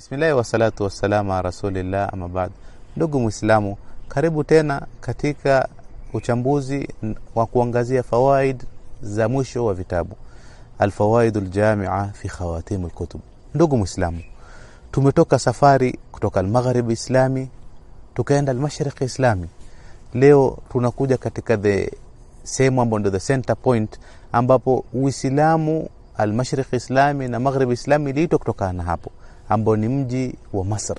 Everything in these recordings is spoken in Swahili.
Bismillahi wassalatu wassalamu ala rasulillah, ama baad. Ndugu Muislamu, karibu tena katika uchambuzi wa kuangazia fawaid za mwisho wa vitabu Alfawaid Aljamia fi Khawatim Alkutub. Ndugu Muislamu, tumetoka safari kutoka Almaghrib Islami tukaenda Almashriq Islami. Leo tunakuja katika the sehemu ambayo ndio the center point ambapo Uislamu Almashriq Islami na Maghribi Islami iliitwa kutokana na hapo, ambao ni mji wa Masr.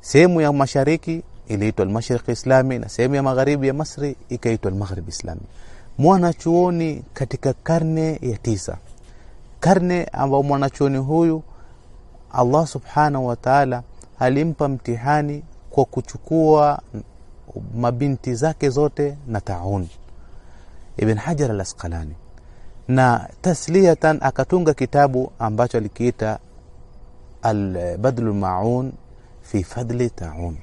Sehemu ya mashariki iliitwa al-Mashriq Islami na sehemu ya magharibi ya Masri ikaitwa al-Maghrib Islami. Mwanachuoni katika karne ya tisa, karne ambao mwanachuoni huyu Allah subhanahu wa taala alimpa mtihani kwa kuchukua mabinti zake zote na taun Ibn Hajar al Asqalani, na tasliyatan akatunga kitabu ambacho alikiita Albadlu lmaun fi fadli taun.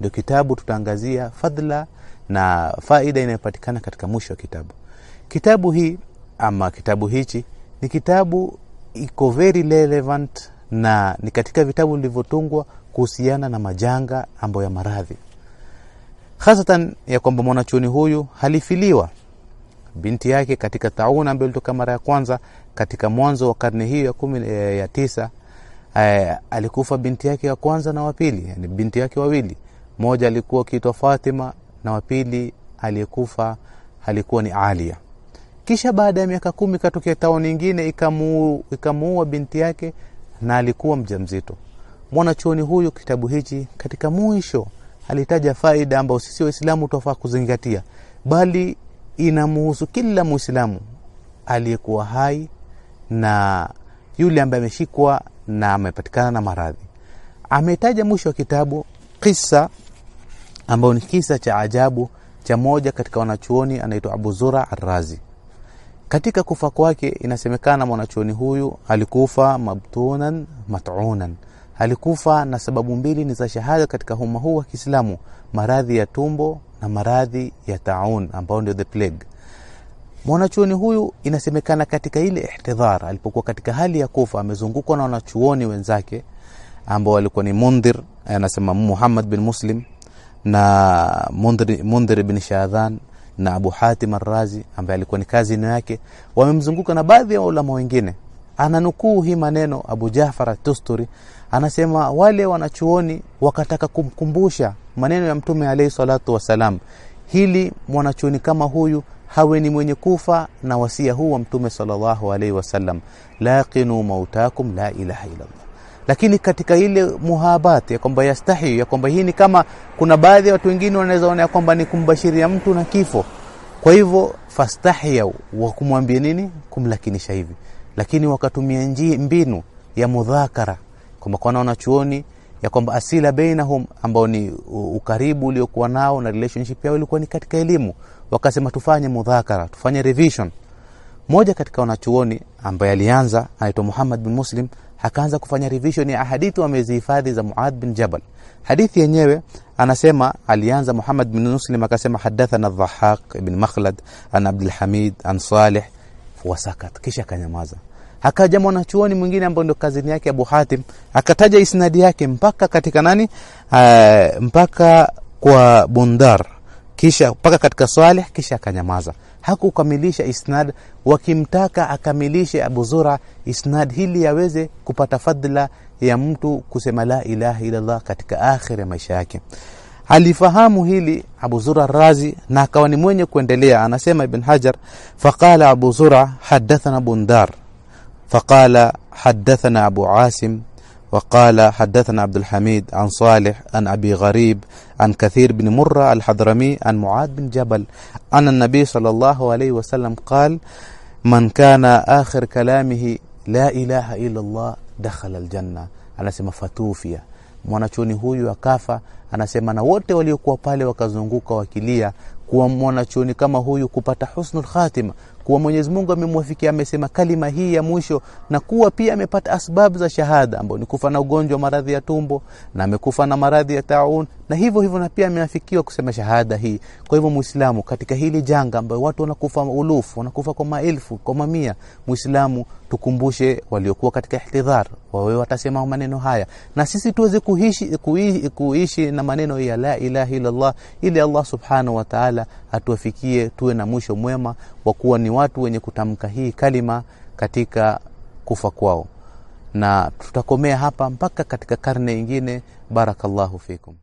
Ndio kitabu tutaangazia fadla na faida inayopatikana katika mwisho wa kitabu. Kitabu hii ama kitabu hichi ni kitabu iko very relevant na ni katika vitabu vilivyotungwa kuhusiana na majanga ambayo ya maradhi, hasatan ya kwamba mwanachuoni huyu halifiliwa binti yake katika tauna ambayo ilitoka mara ya kwanza katika mwanzo wa karne hiyo ya kumi ya tisa. Eh, alikufa binti yake ya kwanza na wapili, yani binti yake wawili, moja alikuwa akiitwa Fatima na wapili aliyekufa alikuwa ni Alia. Kisha baada ya miaka kumi katokea tauni nyingine ikamuua binti yake na alikuwa mjamzito. Mwanachuoni huyu kitabu hichi katika mwisho alitaja faida ambayo sisi Waislamu tunafaa kuzingatia, bali inamuhusu kila Muislamu aliyekuwa hai na yule ambaye ameshikwa na amepatikana na maradhi. Ametaja mwisho wa kitabu kisa ambayo ni kisa cha ajabu cha moja katika wanachuoni anaitwa Abu Zura Arrazi. Katika kufa kwake, inasemekana mwanachuoni huyu alikufa mabtunan matunan, alikufa na sababu mbili ni za shahada katika umma huu wa Kiislamu, maradhi ya tumbo na maradhi ya taun ambayo ndio the plague. Mwanachuoni huyu inasemekana katika ile ihtidhar, alipokuwa katika hali ya kufa, amezungukwa na wanachuoni wenzake ambao walikuwa ni Mundhir, anasema Muhammad bin Muslim na Mundhir, Mundhir bin Shadhan na Abu Hatim Arrazi ambaye alikuwa ni kazini yake, wamemzunguka na baadhi ya ulama wengine. Ananukuu hii maneno Abu Jafar Tusturi anasema wale wanachuoni wakataka kumkumbusha maneno ya Mtume alayhi salatu wassalam, hili mwanachuoni kama huyu hawe ni mwenye kufa na wasia huu wa Mtume sallallahu alaihi wasallam, laqinu mautakum la ilaha illa Allah. Lakini katika ile muhabati ya kwamba yastahi ya kwamba hii ni kama kuna baadhi ya watu wengine wanaweza ona kwamba ni kumbashiria mtu na kifo, kwa hivyo fastahia wa kumwambia nini, kumlakinisha hivi, lakini wakatumia mbinu ya mudhakara. Kwamba kwa wanachuoni ya kwamba asila bainahum ambao ni ukaribu uliokuwa nao na relationship yao ilikuwa ni katika elimu, wakasema tufanye mudhakara, tufanye revision. Moja katika wanachuoni ambaye alianza anaitwa Muhammad bin Muslim akaanza kufanya revision ya hadithi wamezihifadhi za Muad bin Jabal. Hadithi yenyewe anasema alianza Muhammad bin Muslim akasema hadathana Dhahaq ibn Makhlad an Abdul Hamid an Salih wasakat, kisha akanyamaza. Akaja mwanachuoni mwingine ambao ndio kazini yake Abu Hatim akataja isnadi yake mpaka katika nani, uh, mpaka kwa Bundar, kisha mpaka katika Saleh, kisha akanyamaza hakukamilisha isnad, wakimtaka akamilishe Abu Zura isnad hili yaweze kupata fadla ya mtu kusema la ilaha illallah katika akhir ya maisha yake. Alifahamu hili Abu Zura Razi na akawa ni mwenye kuendelea. Anasema Ibn Hajar, faqala Abu Zura hadathana Bundar فقال حدثنا أبو عاسم وقال حدثنا عبد الحميد عن صالح عن أبي غريب عن كثير بن مرة الحضرمي عن معاذ بن جبل أن النبي صلى الله عليه وسلم قال من كان آخر كلامه لا إله إلا الله دخل الجنة. أنا سيما فتوفيا mwanachuoni huyu akafa أنا na wote waliokuwa pale wakazunguka wakilia kuwa mwanachuoni kama huyu kupata husnul khatima kuwa Mwenyezi Mungu amemwafikia amesema kalima hii ya mwisho na kuwa pia amepata asbabu za shahada ambao ni kufa na ugonjwa maradhi ya tumbo na amekufa na maradhi ya taun na hivyo hivyo na pia ameafikiwa kusema shahada hii. Kwa hivyo muislamu katika hili janga ambayo watu wanakufa ulufu wanakufa kwa maelfu kwa mamia muislamu tukumbushe waliokuwa katika ihtidhar wawe watasema maneno haya. Na sisi tuweze kuishi, kuishi, kuishi na maneno ya la ilaha illallah ili Allah subhanahu wa ta'ala atuafikie tuwe na mwisho mwema wa kuwa ni watu wenye kutamka hii kalima katika kufa kwao na tutakomea hapa mpaka katika karne ingine. barakallahu fikum